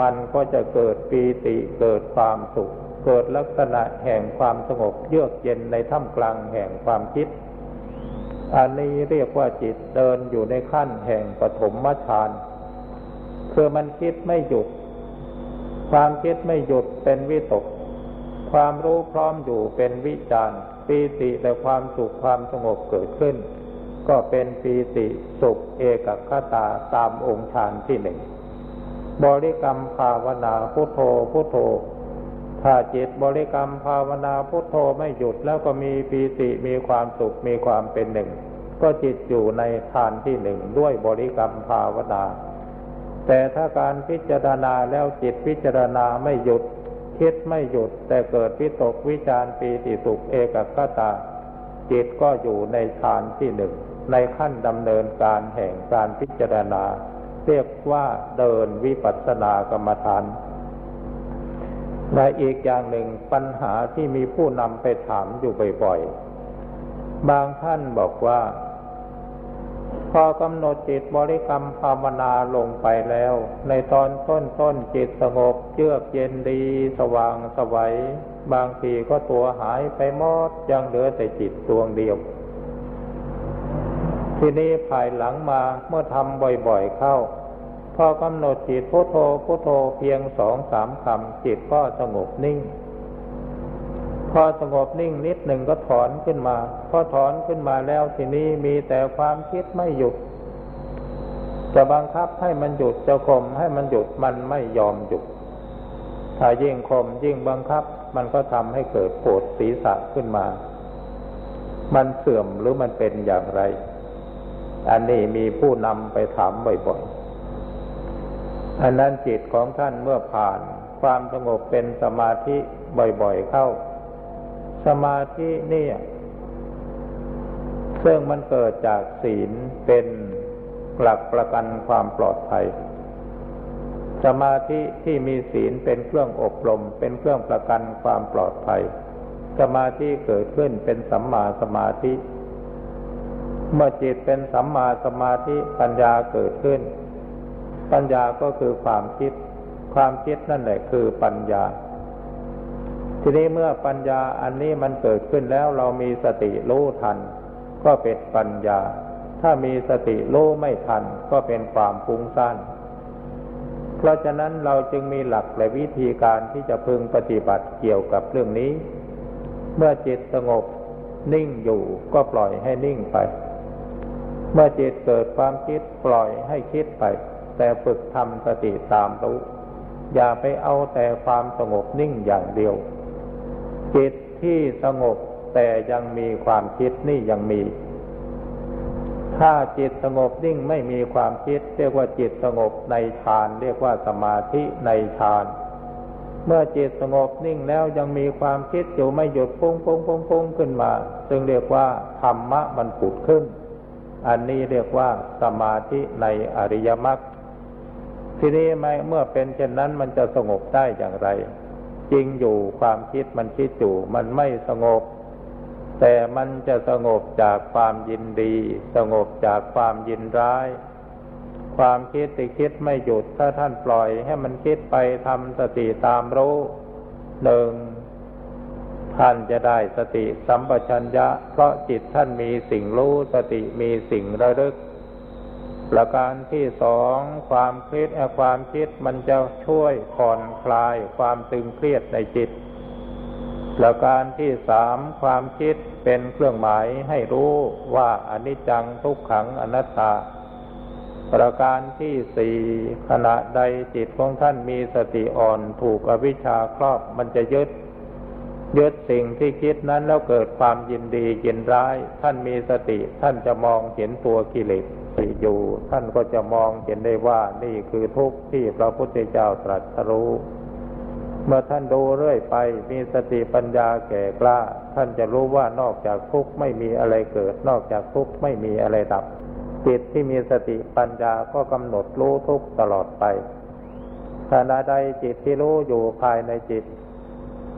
มันก็จะเกิดปีติเกิดความสุข เกิดลักษณะแห่งความสงบเยือกเย็นในท่ามกลางแห่งความคิด อันนี้เรียกว่าจิตเดินอยู่ในขั้นแห่งปฐมฌาน คือมันคิดไม่หยุด ความคิดไม่หยุดเป็นวิตก ความรู้พร้อมอยู่เป็นวิจารปีติและความสุขความสงบเกิดขึ้น ก็เป็นปีติสุขเอกคตาตามองค์ฌานที่หนึ่งบริกรรมภาวนาพุทโธพุทโธ ถ้าจิตบริกรรมภาวนาพุทโธไม่หยุดแล้วก็มีปีติมีความสุขมีความเป็นหนึ่ง ก็จิตอยู่ในฌานที่หนึ่งด้วยบริกรรมภาวนา แต่ถ้าการพิจารณาแล้วจิตพิจารณาไม่หยุด คิดไม่หยุด แต่เกิดวิตกวิจารปีติสุขเอกคตา จิตก็อยู่ในฌานที่หนึ่ง ในขั้นดำเนินการแห่งการพิจารณา เรียกว่าเดินวิปัสสนากรรมฐานและอีกอย่างหนึ่งปัญหาที่มีผู้นำไปถามอยู่บ่อยๆ บางท่านบอกว่า พอกำหนดจิตบริกรรมภาวนาลงไปแล้ว ในตอนต้นต้นจิตสงบเยือกเย็นดีสว่างสวัย บางทีก็ตัวหายไปหมดยังเหลือแต่จิตดวงเดียว ทีนี้ภายหลังมาเมื่อทำบ่อยๆเข้า พอกำหนดจิตพุโทโธพุโทโธเพียงสองสามคำจิตก็สงบนิ่ง พอสงบนิ่งนิดหนึ่งก็ถอนขึ้นมา พอถอนขึ้นมาแล้วทีนี้มีแต่ความคิดไม่หยุด จะบังคับให้มันหยุดจะข่มให้มันหยุดมันไม่ยอมหยุด ถ้ายิ่งข่มยิ่งบังคับ มันก็ทำให้เกิดปวดศีรษะขึ้นมา มันเสื่อมหรือมันเป็นอย่างไร อันนี้มีผู้นำไปถามบ่อยๆอันนั้นจิตของท่านเมื่อผ่านความสงบเป็นสมาธิบ่อยๆเข้า สมาธินี่ซึ่งมันเกิดจากศีลเป็นหลักประกันความปลอดภัย สมาธิที่มีศีลเป็นเครื่องอบรม เป็นเครื่องประกันความปลอดภัย สมาธิเกิดขึ้นเป็นสัมมาสมาธิ เมื่อจิตเป็นสัมมาสมาธิปัญญาเกิดขึ้น ปัญญาก็คือความคิด ความคิดนั่นแหละคือปัญญา ทีนี้เมื่อปัญญาอันนี้มันเกิดขึ้นแล้วเรามีสติรู้ทัน ก็เป็นปัญญา ถ้ามีสติรู้ไม่ทัน ก็เป็นความฟุ้งซ่านเพราะฉะนั้นเราจึงมีหลักและวิธีการที่จะพึงปฏิบัติเกี่ยวกับเรื่องนี้ เมื่อจิตสงบนิ่งอยู่ก็ปล่อยให้นิ่งไป เมื่อจิตเกิดความคิดปล่อยให้คิดไป แต่ฝึกทำสติตามรู้ อย่าไปเอาแต่ความสงบนิ่งอย่างเดียว จิตที่สงบแต่ยังมีความคิดนี่ยังมี ถ้าจิตสงบนิ่งไม่มีความคิด เรียกว่าจิตสงบในฌาน เรียกว่าสมาธิในฌาน เมื่อจิตสงบนิ่งแล้วยังมีความคิดอยู่ไม่หยุดพุ่งพุ่งพุ่งพุ่งขึ้นมา ซึ่งเรียกว่าธรรมะมันผุดขึ้น อันนี้เรียกว่าสมาธิในอริยมรรคทีนี้ไม่เมื่อเป็นเช่นนั้นมันจะสงบได้อย่างไร จริงอยู่ความคิดมันคิดอยู่มันไม่สงบ แต่มันจะสงบจากความยินดี สงบจากความยินร้าย ความคิดที่คิดไม่หยุดถ้าท่านปล่อยให้มันคิดไปทำสติตามรู้หนึ่งท่านจะได้สติสัมปชัญญะ เพราะจิตท่านมีสิ่งรู้สติมีสิ่งระลึก ประการที่สองความคิดความคิดมันจะช่วยผ่อนคลายความตึงเครียดในจิต ประการที่สามความคิดเป็นเครื่องหมายให้รู้ว่าอนิจจังทุกขังอนัตตา ประการที่สี่ขณะใดจิตของท่านมีสติอ่อนถูกอวิชชาครอบมันจะยึดยึดสิ่งที่คิดนั้นแล้วเกิดความยินดียินร้าย ท่านมีสติท่านจะมองเห็นตัวกิเลส ติอยู่ ท่านก็จะมองเห็นได้ว่านี่คือทุกข์ที่พระพุทธเจ้าตรัสรู้ เมื่อท่านดูเรื่อยไปมีสติปัญญาแก่กล้า ท่านจะรู้ว่านอกจากทุกข์ไม่มีอะไรเกิด นอกจากทุกข์ไม่มีอะไรดับจิตที่มีสติปัญญาก็กำหนดรู้ทุกตลอดไปขณะใดจิตที่รู้อยู่ภายในจิต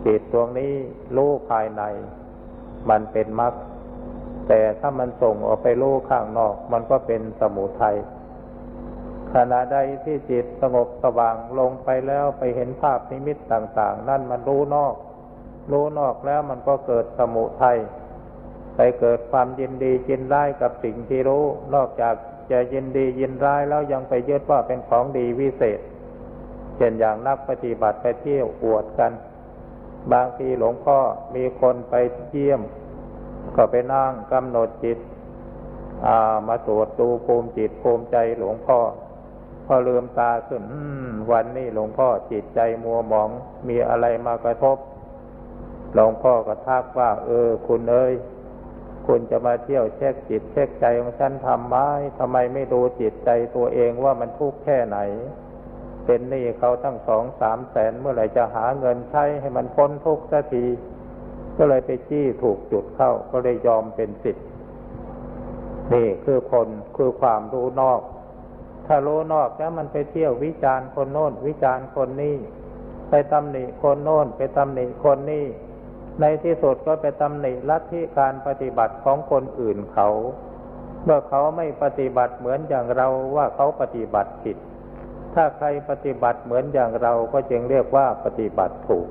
จิตดวงนี้รู้ภายใน มันเป็นมรรค แต่ถ้ามันส่งออกไปรู้ข้างนอก มันก็เป็นสมุทัยขณะใดที่จิตสงบสว่างลงไปแล้วไปเห็นภาพนิมิตต่าง ๆ นั่นมันรู้นอก รู้นอกแล้วมันก็เกิดสมุทัยไปเกิดความยินดียินร้ายกับสิ่งที่รู้ นอกจากจะยินดียินร้ายแล้วยังไปยึดว่าเป็นของดีวิเศษ เช่นอย่างนักปฏิบัติไปเที่ยวอวดกัน บางทีหลวงพ่อมีคนไปเยี่ยม ก็ไปนั่งกำหนดจิตมาตรวจดูภูมิจิตภูมิใจหลวงพ่อ พอลืมตาขึ้นวันนี้หลวงพ่อจิตใจมัวหมองมีอะไรมากระทบ หลวงพ่อก็ทักว่า เออ คุณเอ้ยคุณจะมาเที่ยวเช็คจิตเช็คใจของฉันทำไมทำไมไม่ดูจิตใจตัวเองว่ามันทุกข์แค่ไหน เป็นหนี้เขาตั้งสองสามแสนเมื่อไหร่จะหาเงินใช้ให้มันพ้นทุกข์สักที ก็เลยไปจี้ถูกจุดเข้า ก็เลยยอมเป็นสิทธิ์นี่คือคนคือความรู้นอก ถ้ารู้นอกแล้วมันไปเที่ยววิจารณ์คนโน้น วิจารณ์คนนี้ ไปตำหนิคนโน้น ไปตำหนิคนนี้ ในที่สุดก็ไปตำหนิลัทธิการปฏิบัติของคนอื่นเขา เมื่อเขาไม่ปฏิบัติเหมือนอย่างเราว่าเขาปฏิบัติผิด ถ้าใครปฏิบัติเหมือนอย่างเราก็จึงเรียกว่าปฏิบัติถูก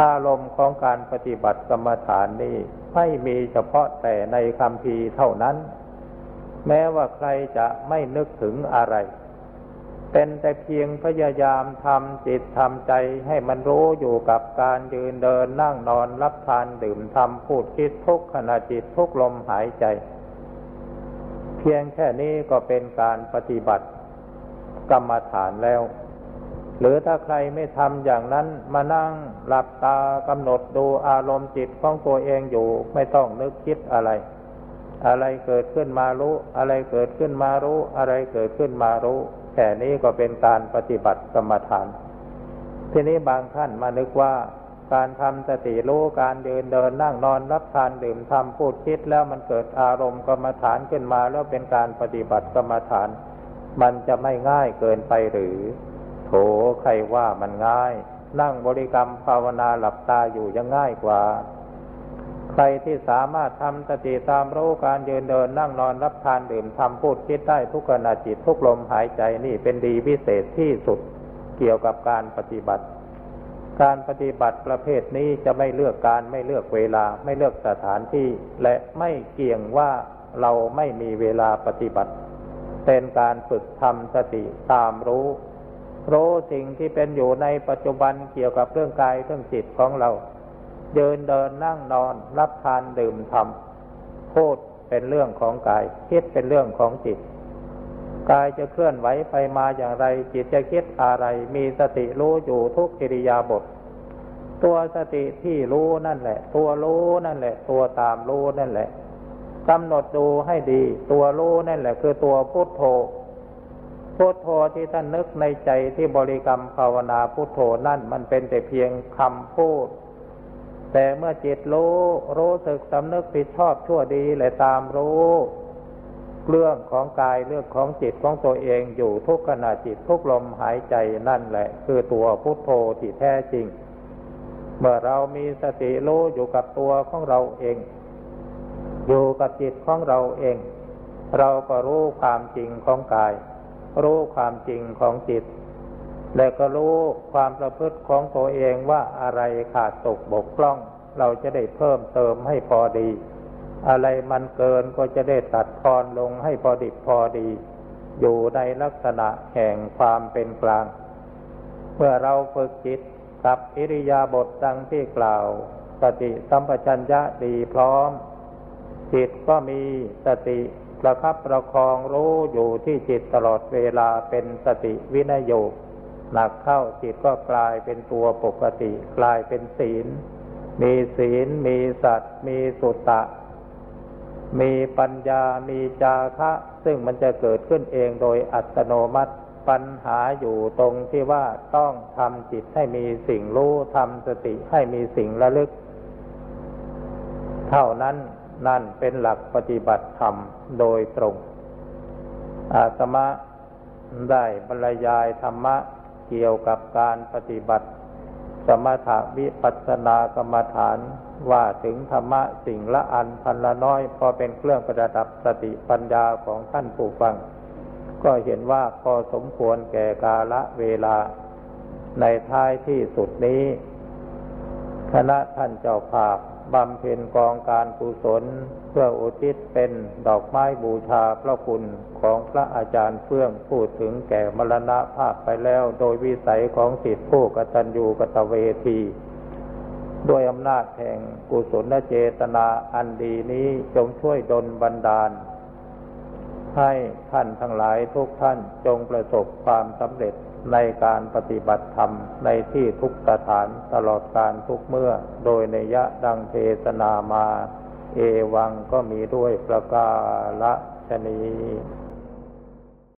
อารมณ์ของการปฏิบัติกรรมฐานนี้ไม่มีเฉพาะแต่ในคำพีเท่านั้น แม้ว่าใครจะไม่นึกถึงอะไร เป็นแต่เพียงพยายามทำจิตทำใจให้มันรู้อยู่กับการยืนเดินนั่งนอนรับทานดื่มทำพูดคิดทุกขณะจิตทุกลมหายใจ เพียงแค่นี้ก็เป็นการปฏิบัติกรรมฐานแล้ว หรือถ้าใครไม่ทำอย่างนั้นมานั่งหลับตากำหนดดูอารมณ์จิตของตัวเองอยู่ไม่ต้องนึกคิดอะไร อะไรเกิดขึ้นมารู้ อะไรเกิดขึ้นมารู้ อะไรเกิดขึ้นมารู้แค่นี้ก็เป็นการปฏิบัติกรรมฐาน ทีนี้บางท่านมานึกว่าการทำสติรู้การเดินเดินนั่งนอนรับทานดื่มทำพูดคิดแล้วมันเกิดอารมณ์กรรมฐานขึ้นมาแล้วเป็นการปฏิบัติกรรมฐาน มันจะไม่ง่ายเกินไปหรือ โถใครว่ามันง่าย นั่งบริกรรมภาวนาหลับตาอยู่ยังง่ายกว่า ใครที่สามารถทำสติตามรู้การยืนเดินนั่งนอนรับทานดื่มทำพูดคิดได้ทุกขณะจิตทุกลมหายใจนี่เป็นดีพิเศษที่สุดเกี่ยวกับการปฏิบัติ การปฏิบัติประเภทนี้จะไม่เลือกการไม่เลือกเวลาไม่เลือกสถานที่ และไม่เกี่ยงว่าเราไม่มีเวลาปฏิบัติ เป็นการฝึกทำสติตามรู้ รู้สิ่งที่เป็นอยู่ในปัจจุบันเกี่ยวกับเรื่องกายเรื่องจิตของเรา เดินเดินนั่งนอน รับทานดื่มทำพูดเป็นเรื่องของกาย คิดเป็นเรื่องของจิต กายจะเคลื่อนไหวไปมาอย่างไร จิตจะคิดอะไร มีสติรู้อยู่ทุกกิริยาบท ตัวสติที่รู้นั่นแหละ ตัวรู้นั่นแหละ ตัวตามรู้นั่นแหละกำหนดดูให้ดี ตัวรู้นั่นแหละ คือตัวพุทโธ พุทโธที่ท่านนึกในใจที่บริกรรมภาวนาพุทโธนั่นมันเป็นแต่เพียงคำพูด แต่เมื่อจิตรู้รู้สึกสำนึกผิดชอบชั่วดีและตามรู้เรื่องของกายเรื่องของจิตของตัวเองอยู่ทุกขณะจิตทุกลมหายใจนั่นแหละ คือตัวพุทโธที่แท้จริง เมื่อเรามีสติรู้อยู่กับตัวของเราเอง อยู่กับจิตของเราเอง เราก็รู้ความจริงของกาย รู้ความจริงของจิต และก็รู้ความประพฤติของตัวเองว่าอะไรขาดตกบกพร่อง เราจะได้เพิ่มเติมให้พอดี อะไรมันเกินก็จะได้ตัดทอนลงให้พอดิบพอดี อยู่ในลักษณะแห่งความเป็นกลาง เมื่อเราฝึกจิตกับอิริยาบถดังที่กล่าวสติสัมปชัญญะดีพร้อม จิตก็มีสติ ประคับประคองรู้อยู่ที่จิตตลอดเวลาเป็นสติวินโยหนักเข้าจิตก็กลายเป็นตัวปกติ กลายเป็นศีล มีศีล มีสัตว์ มีสุตตะ มีปัญญา มีจาคะ ซึ่งมันจะเกิดขึ้นเองโดยอัตโนมัติปัญหาอยู่ตรงที่ว่าต้องทำจิตให้มีสิ่งรู้ทำสติให้มีสิ่งระลึก เท่านั้น นั่นเป็นหลักปฏิบัติธรรมโดยตรง อาตมะได้บรรยายธรรมะเกี่ยวกับการปฏิบัติ สมถะวิปัสสนากรรมฐานว่าถึงธรรมะสิ่งละอันพันละน้อย พอเป็นเครื่องประดับสติปัญญาของท่านผู้ฟัง ก็เห็นว่าพอสมควรแก่กาละเวลา ในท้ายที่สุดนี้ คณะท่านเจ้าภาพ บำเพ็ญกองการกุศล เพื่ออุทิศเป็นดอกไม้บูชาพระคุณของพระอาจารย์เฟื่องพูดถึงแก่มรณะภาพไปแล้ว โดยวิสัยของสิทธิผู้กตัญญูกตเวทีด้วยอำนาจแห่งกุศลเจตนาอันดีนี้จงช่วยดลบันดาล ให้ท่านทั้งหลายทุกท่านจงประสบความสำเร็จ ในการปฏิบัติธรรมในที่ทุกสถานตลอดการทุกเมื่อ โดยในยะดังเทศนามา เอวังก็มีด้วยประกาละชนี